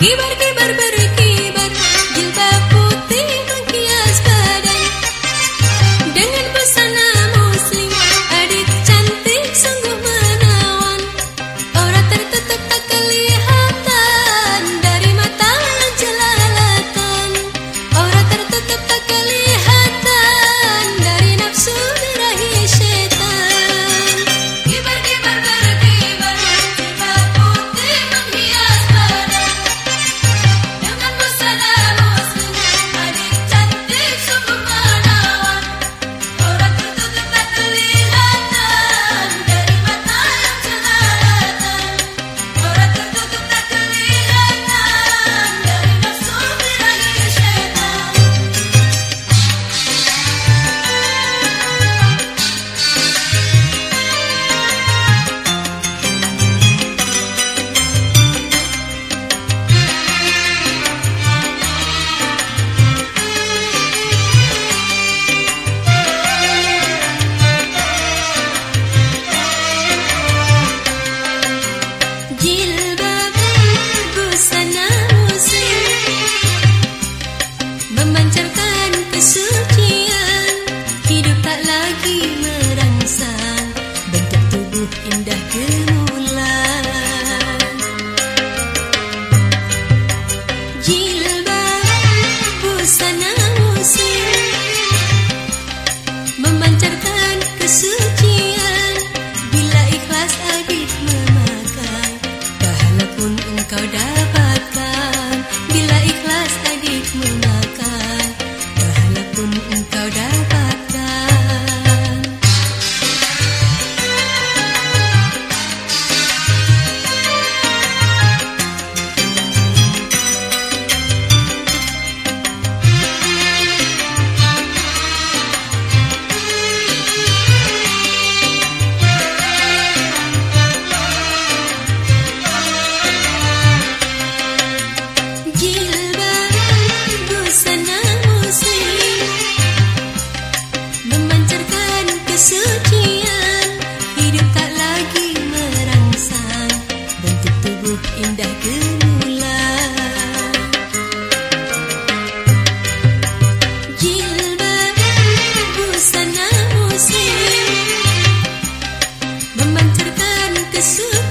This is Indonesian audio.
Y ver pagi merangsang. Bentuk tubuh indah kemulan. Jilbab busana musim memancarkan kesucian. Bila ikhlas adik memakai pahala pun engkau dapatkan. Bila ikhlas adik memakai pahala pun engkau dapatkan. indah gemula. Jilma busana muslim Memancarkan kesukaan